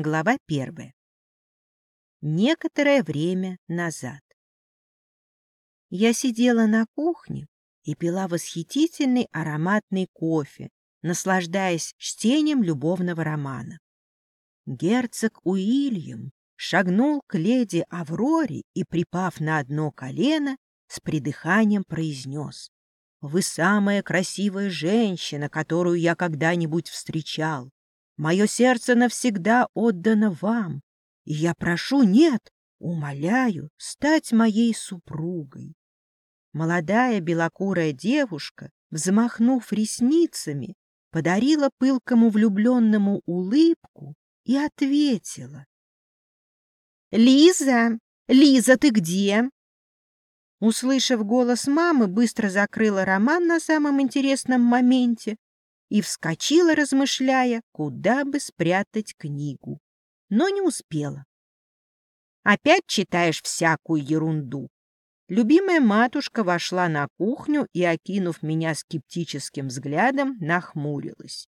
Глава первая. Некоторое время назад. Я сидела на кухне и пила восхитительный ароматный кофе, наслаждаясь чтением любовного романа. Герцог Уильям шагнул к леди Авроре и, припав на одно колено, с придыханием произнес. «Вы самая красивая женщина, которую я когда-нибудь встречал. Мое сердце навсегда отдано вам, и я прошу, нет, умоляю, стать моей супругой». Молодая белокурая девушка, взмахнув ресницами, подарила пылкому влюбленному улыбку и ответила. «Лиза! Лиза, ты где?» Услышав голос мамы, быстро закрыла роман на самом интересном моменте и вскочила, размышляя, куда бы спрятать книгу. Но не успела. «Опять читаешь всякую ерунду?» Любимая матушка вошла на кухню и, окинув меня скептическим взглядом, нахмурилась.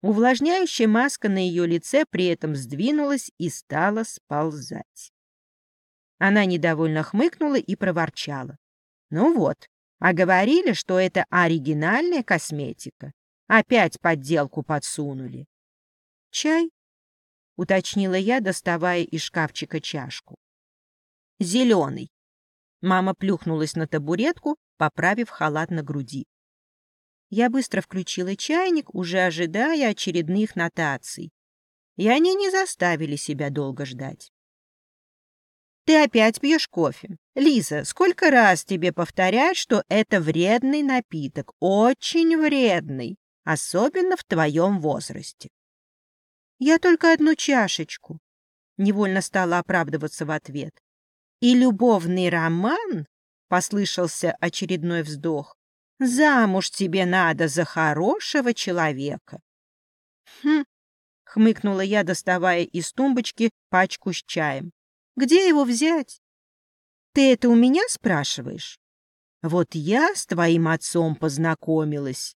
Увлажняющая маска на ее лице при этом сдвинулась и стала сползать. Она недовольно хмыкнула и проворчала. «Ну вот, а говорили, что это оригинальная косметика. Опять подделку подсунули». «Чай?» — уточнила я, доставая из шкафчика чашку. «Зеленый». Мама плюхнулась на табуретку, поправив халат на груди. Я быстро включила чайник, уже ожидая очередных нотаций. И они не заставили себя долго ждать. «Ты опять пьешь кофе? Лиза, сколько раз тебе повторять, что это вредный напиток, очень вредный, особенно в твоем возрасте?» «Я только одну чашечку», — невольно стала оправдываться в ответ. «И любовный роман?» — послышался очередной вздох. Замуж тебе надо за хорошего человека. Хм, хмыкнула я, доставая из тумбочки пачку с чаем. Где его взять? Ты это у меня спрашиваешь? Вот я с твоим отцом познакомилась.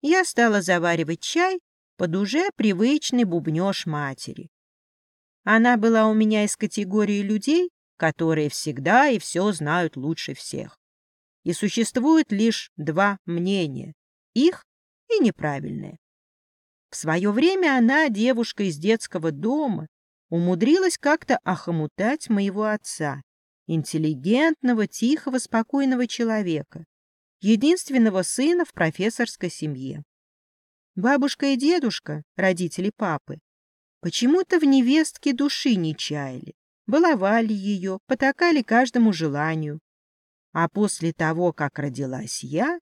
Я стала заваривать чай под уже привычный бубнёж матери. Она была у меня из категории людей, которые всегда и все знают лучше всех и существует лишь два мнения — их и неправильное. В свое время она, девушка из детского дома, умудрилась как-то охомутать моего отца, интеллигентного, тихого, спокойного человека, единственного сына в профессорской семье. Бабушка и дедушка, родители папы, почему-то в невестке души не чаяли, баловали ее, потакали каждому желанию, а после того, как родилась я,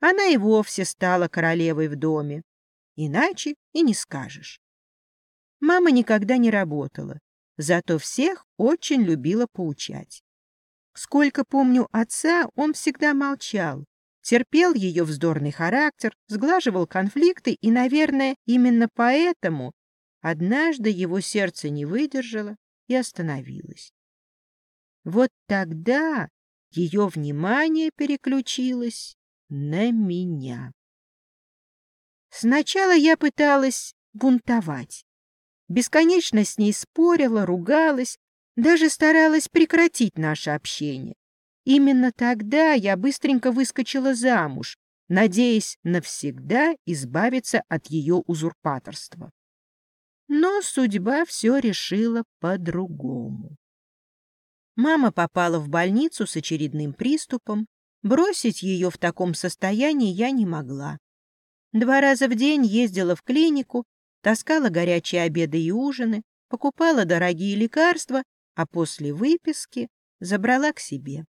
она и вовсе стала королевой в доме. Иначе и не скажешь. Мама никогда не работала, зато всех очень любила поучать. Сколько помню отца, он всегда молчал, терпел ее вздорный характер, сглаживал конфликты, и, наверное, именно поэтому однажды его сердце не выдержало и остановилось. Вот тогда ее внимание переключилось на меня. Сначала я пыталась бунтовать. Бесконечно с ней спорила, ругалась, даже старалась прекратить наше общение. Именно тогда я быстренько выскочила замуж, надеясь навсегда избавиться от ее узурпаторства. Но судьба все решила по-другому. Мама попала в больницу с очередным приступом. Бросить ее в таком состоянии я не могла. Два раза в день ездила в клинику, таскала горячие обеды и ужины, покупала дорогие лекарства, а после выписки забрала к себе.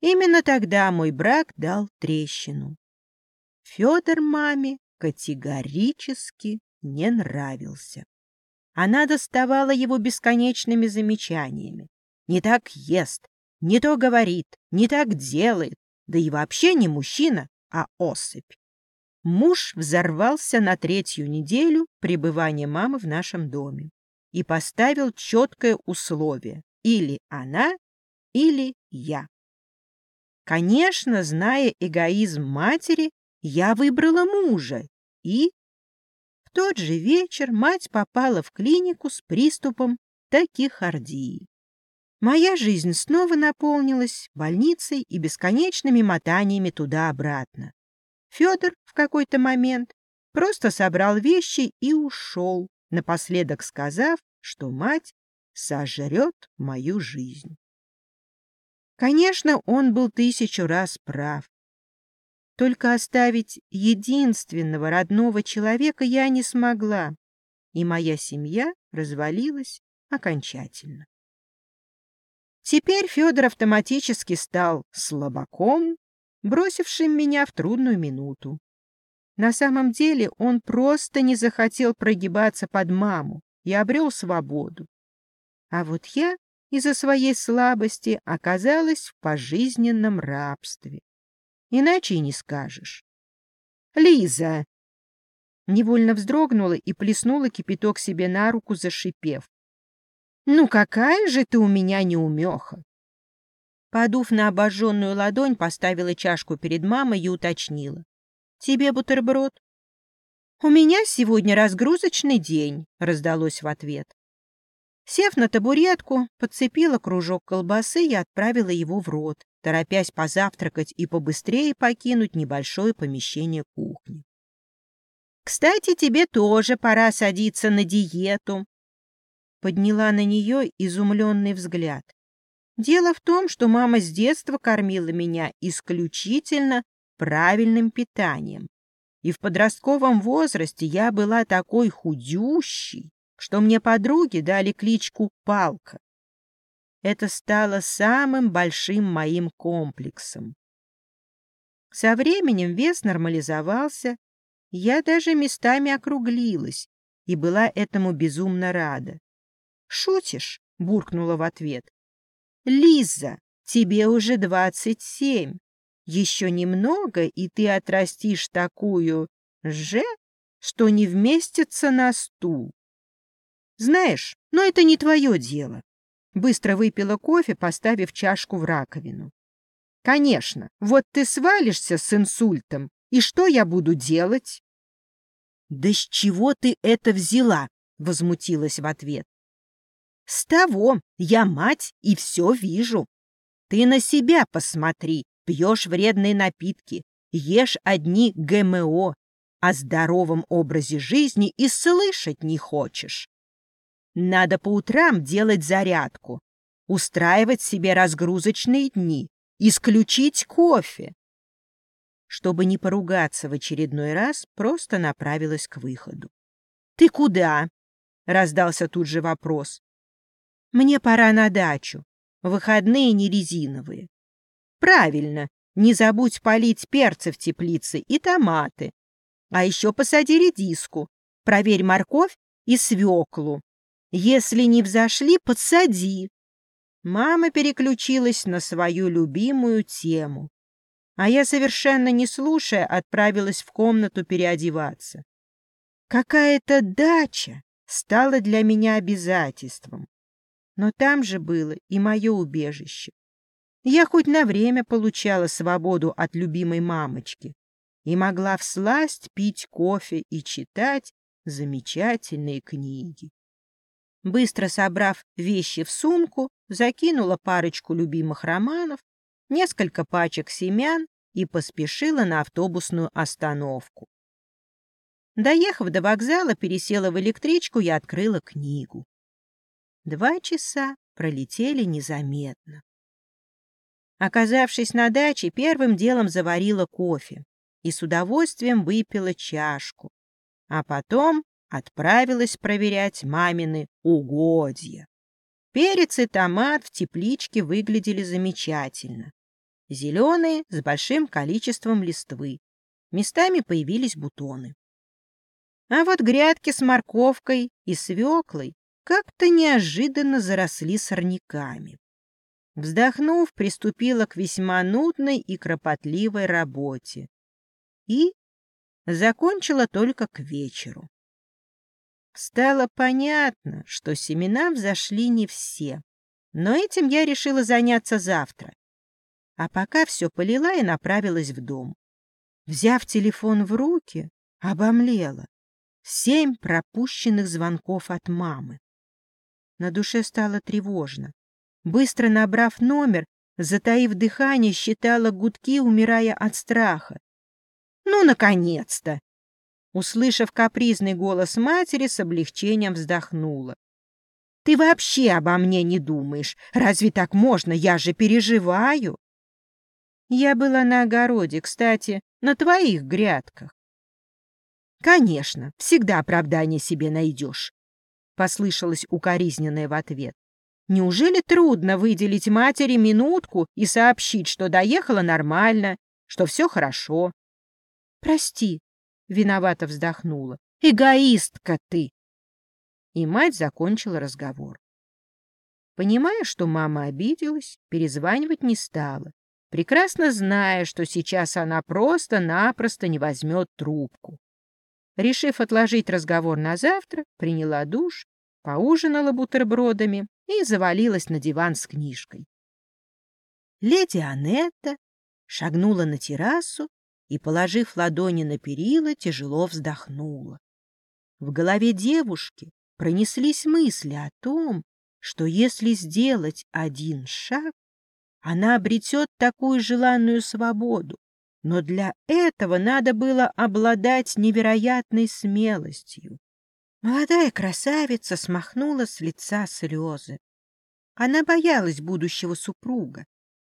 Именно тогда мой брак дал трещину. Федор маме категорически не нравился. Она доставала его бесконечными замечаниями. Не так ест, не то говорит, не так делает, да и вообще не мужчина, а особь. Муж взорвался на третью неделю пребывания мамы в нашем доме и поставил четкое условие — или она, или я. Конечно, зная эгоизм матери, я выбрала мужа и тот же вечер мать попала в клинику с приступом тахикардии. Моя жизнь снова наполнилась больницей и бесконечными мотаниями туда-обратно. Федор в какой-то момент просто собрал вещи и ушел, напоследок сказав, что мать сожрет мою жизнь. Конечно, он был тысячу раз прав. Только оставить единственного родного человека я не смогла, и моя семья развалилась окончательно. Теперь Федор автоматически стал слабаком, бросившим меня в трудную минуту. На самом деле он просто не захотел прогибаться под маму и обрел свободу. А вот я из-за своей слабости оказалась в пожизненном рабстве. Иначе и не скажешь. «Лиза!» Невольно вздрогнула и плеснула кипяток себе на руку, зашипев. «Ну какая же ты у меня неумеха!» Подув на обожженную ладонь, поставила чашку перед мамой и уточнила. «Тебе бутерброд?» «У меня сегодня разгрузочный день», — раздалось в ответ. Сев на табуретку, подцепила кружок колбасы и отправила его в рот, торопясь позавтракать и побыстрее покинуть небольшое помещение кухни. «Кстати, тебе тоже пора садиться на диету», подняла на нее изумленный взгляд. Дело в том, что мама с детства кормила меня исключительно правильным питанием. И в подростковом возрасте я была такой худющей, что мне подруги дали кличку Палка. Это стало самым большим моим комплексом. Со временем вес нормализовался, я даже местами округлилась и была этому безумно рада. «Шутишь?» — буркнула в ответ. «Лиза, тебе уже двадцать семь. Еще немного, и ты отрастишь такую же, что не вместится на стул. Знаешь, но это не твое дело. Быстро выпила кофе, поставив чашку в раковину. Конечно, вот ты свалишься с инсультом, и что я буду делать? Да с чего ты это взяла? Возмутилась в ответ. С того, я мать и все вижу. Ты на себя посмотри, пьешь вредные напитки, ешь одни ГМО, о здоровом образе жизни и слышать не хочешь. Надо по утрам делать зарядку, устраивать себе разгрузочные дни, исключить кофе. Чтобы не поругаться в очередной раз, просто направилась к выходу. «Ты куда?» — раздался тут же вопрос. Мне пора на дачу. Выходные не резиновые. Правильно, не забудь полить перцы в теплице и томаты. А еще посади редиску. Проверь морковь и свеклу. Если не взошли, подсади. Мама переключилась на свою любимую тему. А я, совершенно не слушая, отправилась в комнату переодеваться. Какая-то дача стала для меня обязательством. Но там же было и мое убежище. Я хоть на время получала свободу от любимой мамочки и могла всласть пить кофе и читать замечательные книги. Быстро собрав вещи в сумку, закинула парочку любимых романов, несколько пачек семян и поспешила на автобусную остановку. Доехав до вокзала, пересела в электричку и открыла книгу. Два часа пролетели незаметно. Оказавшись на даче, первым делом заварила кофе и с удовольствием выпила чашку, а потом отправилась проверять мамины угодья. Перец и томат в тепличке выглядели замечательно. Зеленые, с большим количеством листвы. Местами появились бутоны. А вот грядки с морковкой и свеклой как-то неожиданно заросли сорняками. Вздохнув, приступила к весьма нудной и кропотливой работе. И закончила только к вечеру. Стало понятно, что семена взошли не все, но этим я решила заняться завтра. А пока все полила и направилась в дом. Взяв телефон в руки, обомлела. семь пропущенных звонков от мамы. На душе стало тревожно. Быстро набрав номер, затаив дыхание, считала гудки, умирая от страха. «Ну, наконец-то!» Услышав капризный голос матери, с облегчением вздохнула. «Ты вообще обо мне не думаешь. Разве так можно? Я же переживаю!» «Я была на огороде, кстати, на твоих грядках». «Конечно, всегда оправдание себе найдешь», — послышалось укоризненное в ответ. «Неужели трудно выделить матери минутку и сообщить, что доехала нормально, что все хорошо?» «Прости», — виновато вздохнула, — «эгоистка ты!» И мать закончила разговор. Понимая, что мама обиделась, перезванивать не стала, прекрасно зная, что сейчас она просто-напросто не возьмет трубку. Решив отложить разговор на завтра, приняла душ, поужинала бутербродами и завалилась на диван с книжкой. Леди Анетта шагнула на террасу и, положив ладони на перила, тяжело вздохнула. В голове девушки пронеслись мысли о том, что если сделать один шаг, она обретет такую желанную свободу, но для этого надо было обладать невероятной смелостью. Молодая красавица смахнула с лица слезы. Она боялась будущего супруга,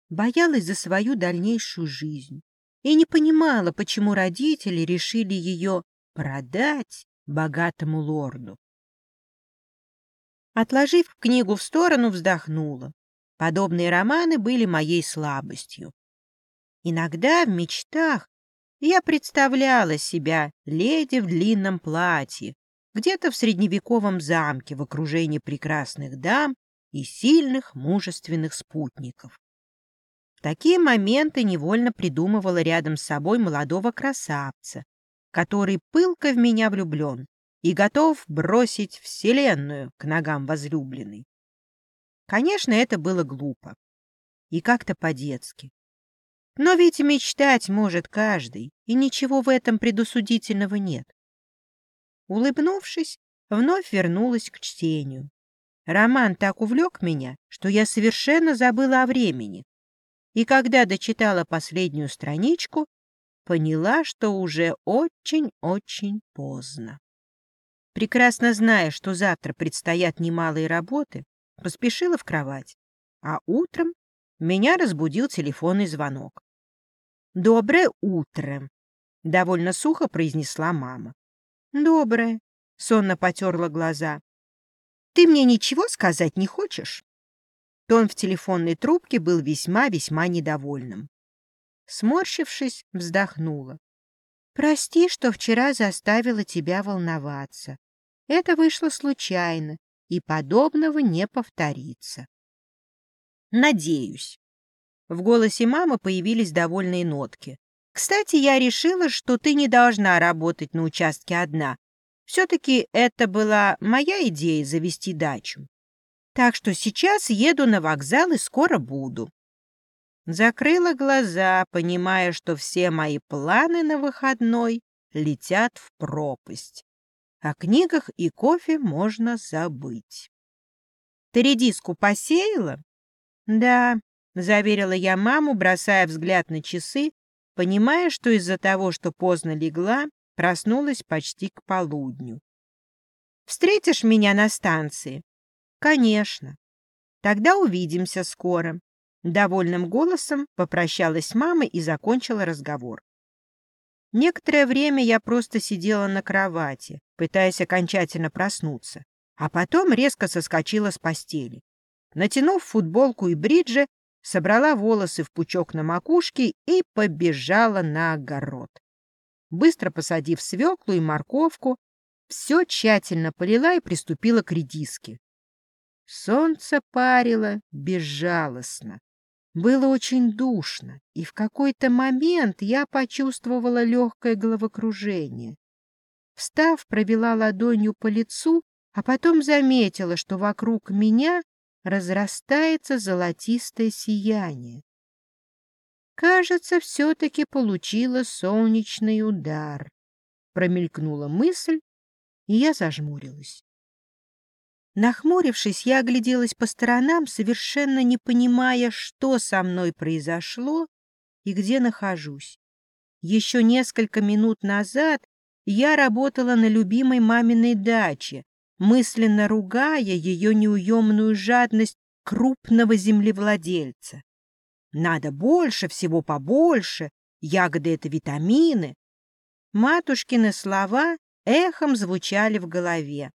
боялась за свою дальнейшую жизнь и не понимала, почему родители решили ее продать богатому лорду. Отложив книгу в сторону, вздохнула. Подобные романы были моей слабостью. Иногда в мечтах я представляла себя леди в длинном платье, где-то в средневековом замке в окружении прекрасных дам и сильных мужественных спутников. Такие моменты невольно придумывала рядом с собой молодого красавца, который пылко в меня влюблен и готов бросить вселенную к ногам возлюбленной. Конечно, это было глупо и как-то по-детски. Но ведь мечтать может каждый, и ничего в этом предусудительного нет. Улыбнувшись, вновь вернулась к чтению. Роман так увлек меня, что я совершенно забыла о времени. И когда дочитала последнюю страничку, поняла, что уже очень-очень поздно. Прекрасно зная, что завтра предстоят немалые работы, поспешила в кровать, а утром меня разбудил телефонный звонок. «Доброе утро!» — довольно сухо произнесла мама. «Доброе!» — сонно потерла глаза. «Ты мне ничего сказать не хочешь?» Тон в телефонной трубке был весьма-весьма недовольным. Сморщившись, вздохнула. «Прости, что вчера заставила тебя волноваться. Это вышло случайно, и подобного не повторится». «Надеюсь». В голосе мамы появились довольные нотки. «Кстати, я решила, что ты не должна работать на участке одна. Все-таки это была моя идея завести дачу. Так что сейчас еду на вокзал и скоро буду». Закрыла глаза, понимая, что все мои планы на выходной летят в пропасть. О книгах и кофе можно забыть. «Ты редиску посеяла?» «Да», — заверила я маму, бросая взгляд на часы, понимая, что из-за того, что поздно легла, проснулась почти к полудню. «Встретишь меня на станции?» «Конечно. Тогда увидимся скоро». Довольным голосом попрощалась мама и закончила разговор. Некоторое время я просто сидела на кровати, пытаясь окончательно проснуться, а потом резко соскочила с постели. Натянув футболку и бриджи, собрала волосы в пучок на макушке и побежала на огород. Быстро посадив свеклу и морковку, все тщательно полила и приступила к редиске. Солнце парило безжалостно. Было очень душно, и в какой-то момент я почувствовала легкое головокружение. Встав, провела ладонью по лицу, а потом заметила, что вокруг меня разрастается золотистое сияние. Кажется, все-таки получила солнечный удар. Промелькнула мысль, и я зажмурилась. Нахмурившись, я огляделась по сторонам, совершенно не понимая, что со мной произошло и где нахожусь. Еще несколько минут назад я работала на любимой маминой даче, мысленно ругая ее неуемную жадность крупного землевладельца. Надо больше, всего побольше, ягоды — это витамины. Матушкины слова эхом звучали в голове.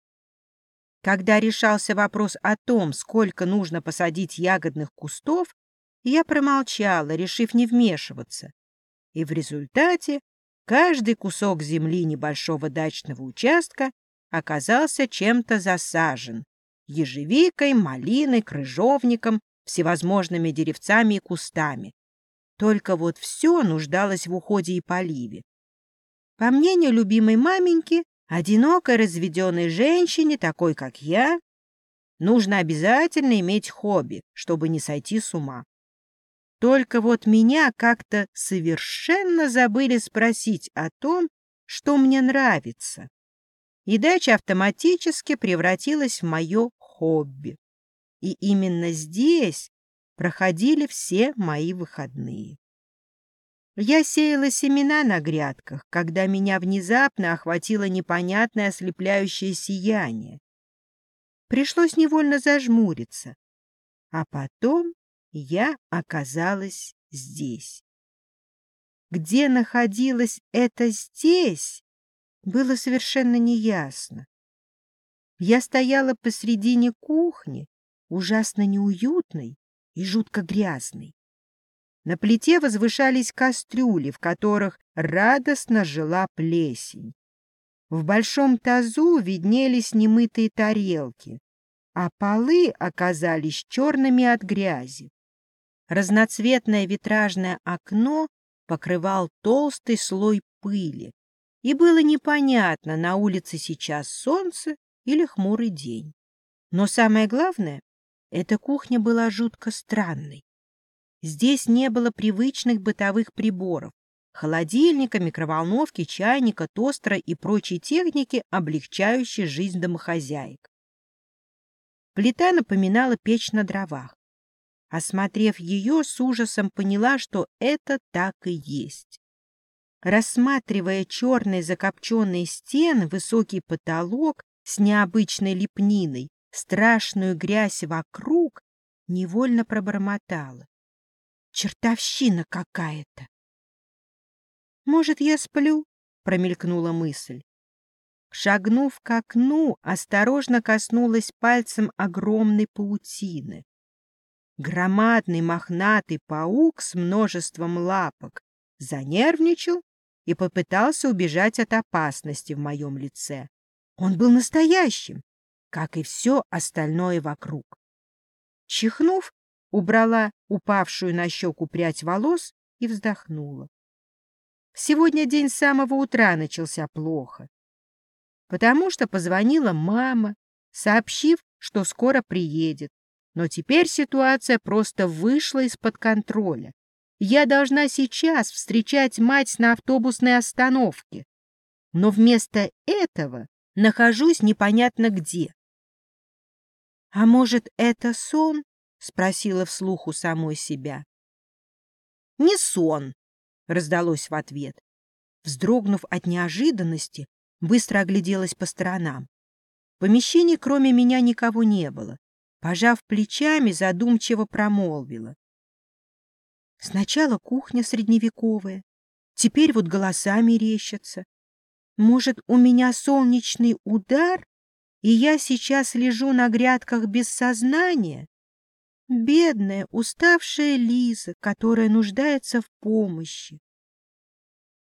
Когда решался вопрос о том, сколько нужно посадить ягодных кустов, я промолчала, решив не вмешиваться. И в результате каждый кусок земли небольшого дачного участка оказался чем-то засажен — ежевикой, малиной, крыжовником, всевозможными деревцами и кустами. Только вот все нуждалось в уходе и поливе. По мнению любимой маменьки, одинокой разведенной женщине, такой как я, нужно обязательно иметь хобби, чтобы не сойти с ума. Только вот меня как-то совершенно забыли спросить о том, что мне нравится. И дача автоматически превратилась в мое хобби. И именно здесь проходили все мои выходные. Я сеяла семена на грядках, когда меня внезапно охватило непонятное ослепляющее сияние. Пришлось невольно зажмуриться. А потом я оказалась здесь. Где находилась это здесь, было совершенно неясно. Я стояла посредине кухни, ужасно неуютной и жутко грязной. На плите возвышались кастрюли, в которых радостно жила плесень. В большом тазу виднелись немытые тарелки, а полы оказались черными от грязи. Разноцветное витражное окно покрывал толстый слой пыли, и было непонятно, на улице сейчас солнце или хмурый день. Но самое главное, эта кухня была жутко странной. Здесь не было привычных бытовых приборов, холодильника, микроволновки, чайника, тостера и прочей техники, облегчающей жизнь домохозяек. Плита напоминала печь на дровах. Осмотрев ее, с ужасом поняла, что это так и есть. Рассматривая черные закопченные стены, высокий потолок с необычной лепниной, страшную грязь вокруг, невольно пробормотала. Чертовщина какая-то! «Может, я сплю?» — промелькнула мысль. Шагнув к окну, осторожно коснулась пальцем огромной паутины. Громадный мохнатый паук с множеством лапок занервничал и попытался убежать от опасности в моем лице. Он был настоящим, как и все остальное вокруг. Чихнув, убрала упавшую на щеку прядь волос и вздохнула. Сегодня день с самого утра начался плохо, потому что позвонила мама, сообщив, что скоро приедет, но теперь ситуация просто вышла из-под контроля. Я должна сейчас встречать мать на автобусной остановке. Но вместо этого нахожусь непонятно где. — А может, это сон? — спросила вслух у самой себя. — Не сон, — раздалось в ответ. Вздрогнув от неожиданности, быстро огляделась по сторонам. В помещении кроме меня никого не было. Пожав плечами, задумчиво промолвила. Сначала кухня средневековая, теперь вот голосами рещатся. Может, у меня солнечный удар, и я сейчас лежу на грядках без сознания? Бедная, уставшая Лиза, которая нуждается в помощи.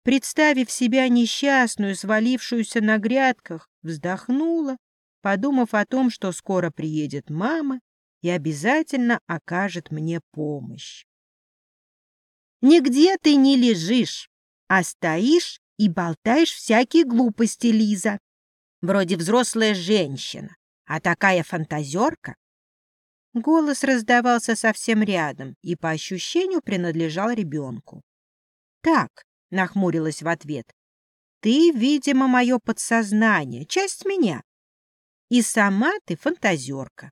Представив себя несчастную, свалившуюся на грядках, вздохнула подумав о том, что скоро приедет мама и обязательно окажет мне помощь. «Нигде ты не лежишь, а стоишь и болтаешь всякие глупости, Лиза. Вроде взрослая женщина, а такая фантазерка». Голос раздавался совсем рядом и, по ощущению, принадлежал ребенку. «Так», — нахмурилась в ответ, Ты, видимо, мое подсознание, часть меня. И сама ты фантазерка.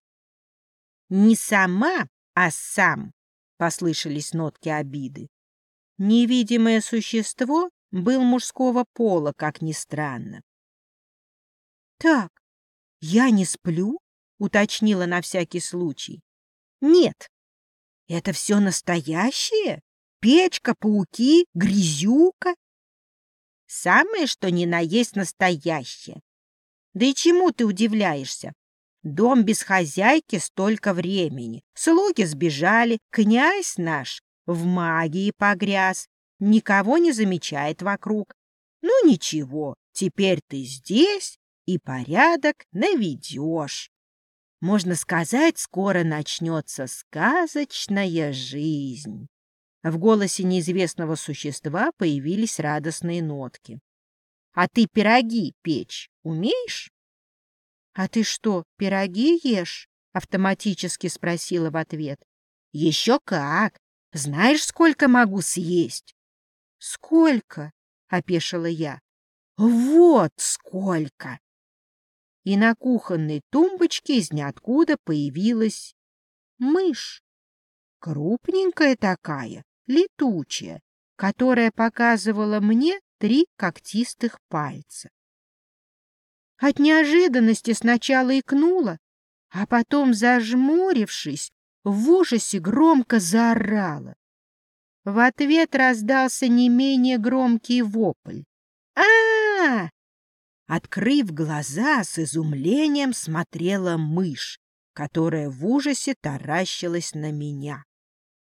Не сама, а сам, послышались нотки обиды. Невидимое существо был мужского пола, как ни странно. Так, я не сплю? Уточнила на всякий случай. Нет. Это все настоящее? Печка, пауки, грязюка? Самое, что ни на есть настоящее. Да и чему ты удивляешься? Дом без хозяйки столько времени. Слуги сбежали, князь наш в магии погряз, никого не замечает вокруг. Ну ничего, теперь ты здесь и порядок наведешь. Можно сказать, скоро начнется сказочная жизнь. В голосе неизвестного существа появились радостные нотки. — А ты пироги печь умеешь? — А ты что, пироги ешь? — автоматически спросила в ответ. — Еще как! Знаешь, сколько могу съесть? — Сколько? — опешила я. — Вот сколько! И на кухонной тумбочке из ниоткуда появилась мышь. Крупненькая такая, летучая, которая показывала мне три когтистых пальца. От неожиданности сначала икнула, а потом, зажмурившись, в ужасе громко заорала. В ответ раздался не менее громкий вопль. а, -а, -а Открыв глаза, с изумлением смотрела мышь, которая в ужасе таращилась на меня.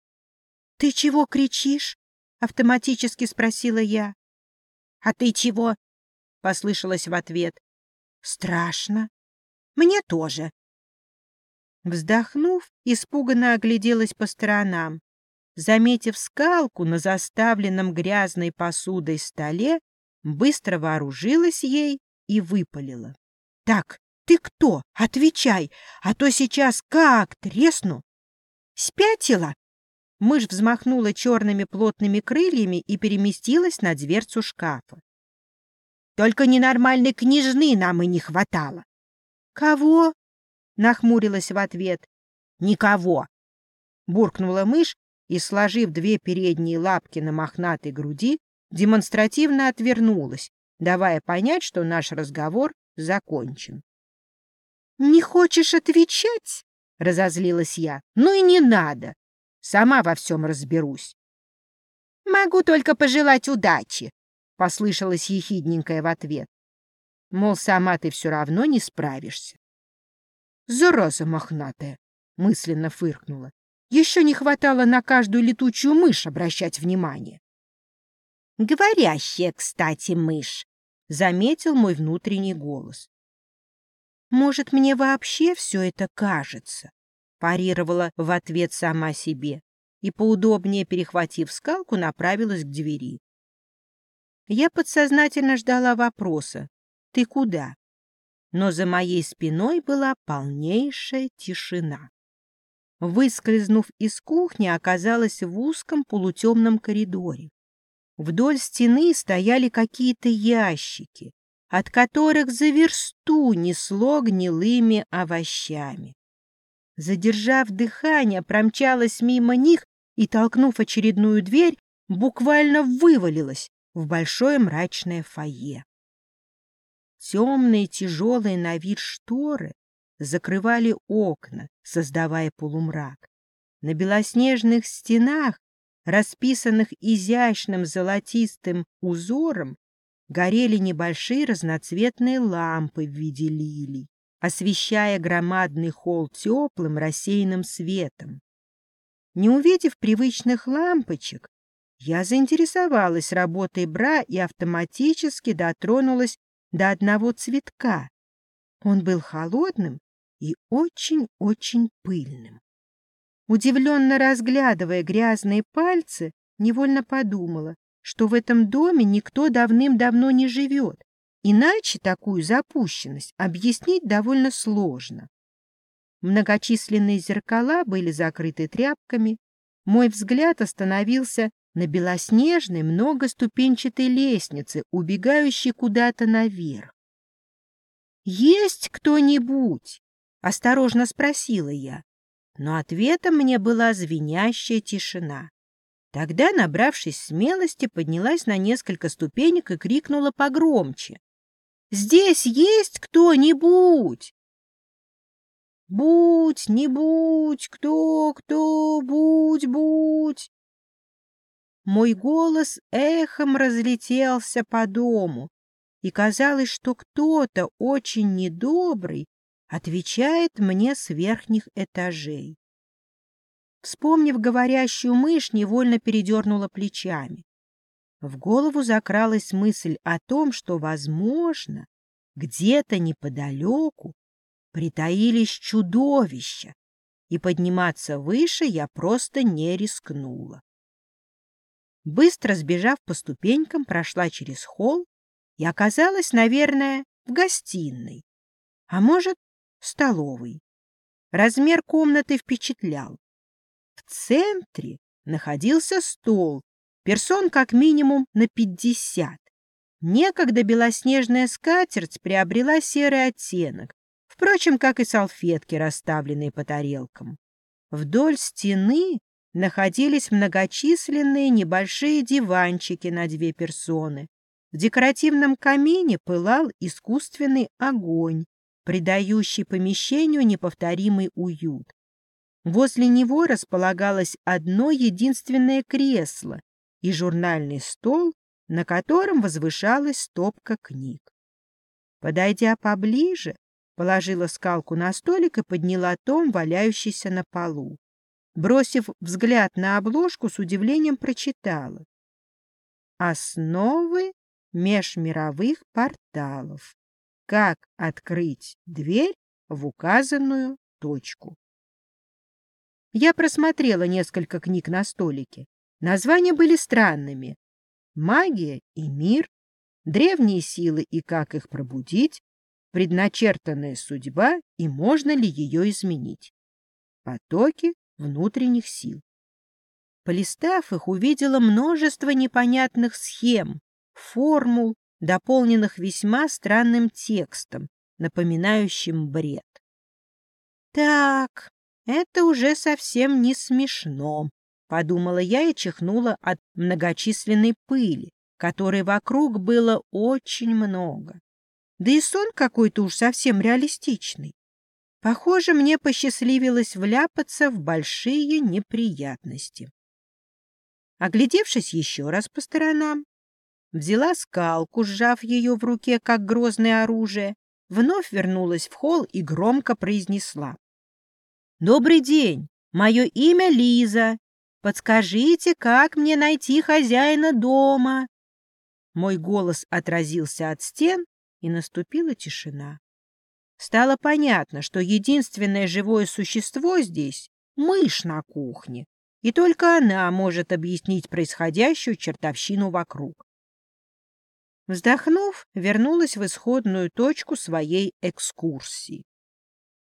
— Ты чего кричишь? — автоматически спросила я. — А ты чего? — послышалось в ответ. — Страшно. Мне тоже. Вздохнув, испуганно огляделась по сторонам. Заметив скалку на заставленном грязной посудой столе, быстро вооружилась ей и выпалила. — Так, ты кто? Отвечай, а то сейчас как тресну. — Спятила? Мышь взмахнула черными плотными крыльями и переместилась на дверцу шкафа. Только ненормальной княжны нам и не хватало. — Кого? — нахмурилась в ответ. — Никого! — буркнула мышь и, сложив две передние лапки на мохнатой груди, демонстративно отвернулась, давая понять, что наш разговор закончен. — Не хочешь отвечать? — разозлилась я. — Ну и не надо. Сама во всем разберусь. — Могу только пожелать удачи, — послышалось ехидненькое в ответ. Мол, сама ты все равно не справишься. — Зараза мохнатая! — мысленно фыркнула. Еще не хватало на каждую летучую мышь обращать внимание. — Говорящая, кстати, мышь, — заметил мой внутренний голос. — Может, мне вообще все это кажется? парировала в ответ сама себе и, поудобнее перехватив скалку, направилась к двери. Я подсознательно ждала вопроса «Ты куда?», но за моей спиной была полнейшая тишина. Выскользнув из кухни, оказалась в узком полутемном коридоре. Вдоль стены стояли какие-то ящики, от которых за версту несло гнилыми овощами. Задержав дыхание, промчалась мимо них и, толкнув очередную дверь, буквально вывалилась в большое мрачное фойе. Темные, тяжелые на вид шторы закрывали окна, создавая полумрак. На белоснежных стенах, расписанных изящным золотистым узором, горели небольшие разноцветные лампы в виде лилий освещая громадный холл теплым рассеянным светом. Не увидев привычных лампочек, я заинтересовалась работой бра и автоматически дотронулась до одного цветка. Он был холодным и очень-очень пыльным. Удивленно разглядывая грязные пальцы, невольно подумала, что в этом доме никто давным-давно не живет, Иначе такую запущенность объяснить довольно сложно. Многочисленные зеркала были закрыты тряпками. Мой взгляд остановился на белоснежной многоступенчатой лестнице, убегающей куда-то наверх. «Есть кто-нибудь?» — осторожно спросила я, но ответом мне была звенящая тишина. Тогда, набравшись смелости, поднялась на несколько ступенек и крикнула погромче. «Здесь есть кто-нибудь?» «Будь, не будь, кто, кто, будь, будь!» Мой голос эхом разлетелся по дому, и казалось, что кто-то очень недобрый отвечает мне с верхних этажей. Вспомнив говорящую мышь, невольно передернула плечами. В голову закралась мысль о том, что, возможно, где-то неподалеку притаились чудовища, и подниматься выше я просто не рискнула. Быстро сбежав по ступенькам, прошла через холл и оказалась, наверное, в гостиной, а может, столовой. Размер комнаты впечатлял. В центре находился стол, персон как минимум на пятьдесят. Некогда белоснежная скатерть приобрела серый оттенок, впрочем, как и салфетки, расставленные по тарелкам. Вдоль стены находились многочисленные небольшие диванчики на две персоны. В декоративном камине пылал искусственный огонь, придающий помещению неповторимый уют. Возле него располагалось одно единственное кресло и журнальный стол, на котором возвышалась стопка книг. Подойдя поближе, Положила скалку на столик и подняла том, валяющийся на полу. Бросив взгляд на обложку, с удивлением прочитала. Основы межмировых порталов. Как открыть дверь в указанную точку. Я просмотрела несколько книг на столике. Названия были странными. «Магия и мир», «Древние силы и как их пробудить», предначертанная судьба и можно ли ее изменить. Потоки внутренних сил. Полистав их, увидела множество непонятных схем, формул, дополненных весьма странным текстом, напоминающим бред. «Так, это уже совсем не смешно», — подумала я и чихнула от многочисленной пыли, которой вокруг было очень много. Да и сон какой-то уж совсем реалистичный. Похоже, мне посчастливилось вляпаться в большие неприятности. Оглядевшись еще раз по сторонам, взяла скалку, сжав ее в руке, как грозное оружие, вновь вернулась в холл и громко произнесла. «Добрый день! Мое имя Лиза. Подскажите, как мне найти хозяина дома?» Мой голос отразился от стен, и наступила тишина. Стало понятно, что единственное живое существо здесь — мышь на кухне, и только она может объяснить происходящую чертовщину вокруг. Вздохнув, вернулась в исходную точку своей экскурсии.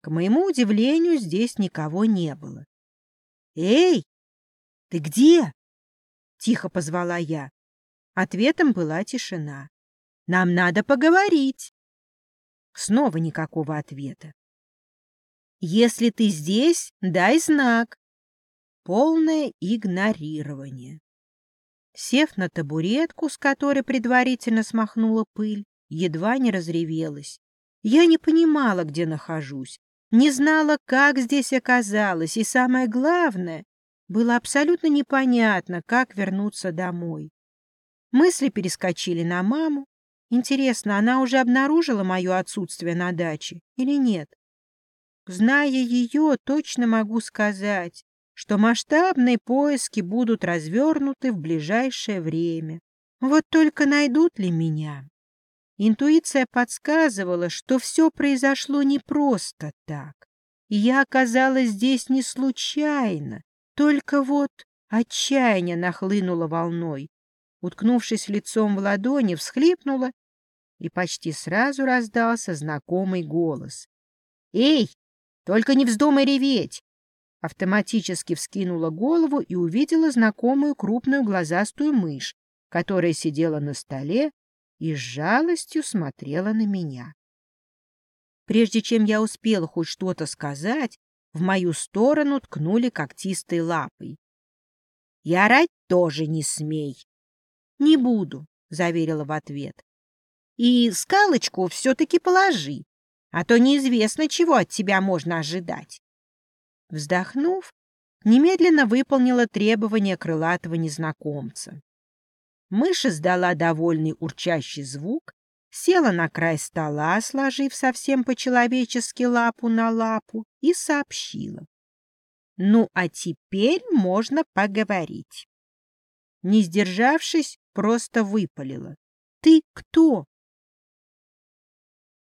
К моему удивлению, здесь никого не было. «Эй, ты где?» — тихо позвала я. Ответом была тишина. Нам надо поговорить. Снова никакого ответа. Если ты здесь, дай знак. Полное игнорирование. Сев на табуретку, с которой предварительно смахнула пыль, едва не разревелась. Я не понимала, где нахожусь, не знала, как здесь оказалась, и самое главное, было абсолютно непонятно, как вернуться домой. Мысли перескочили на маму, Интересно, она уже обнаружила мое отсутствие на даче или нет? Зная ее, точно могу сказать, что масштабные поиски будут развернуты в ближайшее время. Вот только найдут ли меня? Интуиция подсказывала, что все произошло не просто так. И я оказалась здесь не случайно, только вот отчаяние нахлынуло волной. Уткнувшись лицом в ладони, всхлипнула и почти сразу раздался знакомый голос. «Эй, только не вздумай реветь! Автоматически вскинула голову и увидела знакомую крупную глазастую мышь, которая сидела на столе и с жалостью смотрела на меня. Прежде чем я успела хоть что-то сказать, в мою сторону ткнули когтистой лапой. — И орать тоже не смей. — Не буду, — заверила в ответ. — И скалочку все-таки положи, а то неизвестно, чего от тебя можно ожидать. Вздохнув, немедленно выполнила требования крылатого незнакомца. Мышь издала довольный урчащий звук, села на край стола, сложив совсем по-человечески лапу на лапу, и сообщила. «Ну, а теперь можно поговорить». Не сдержавшись, просто выпалила. «Ты кто?»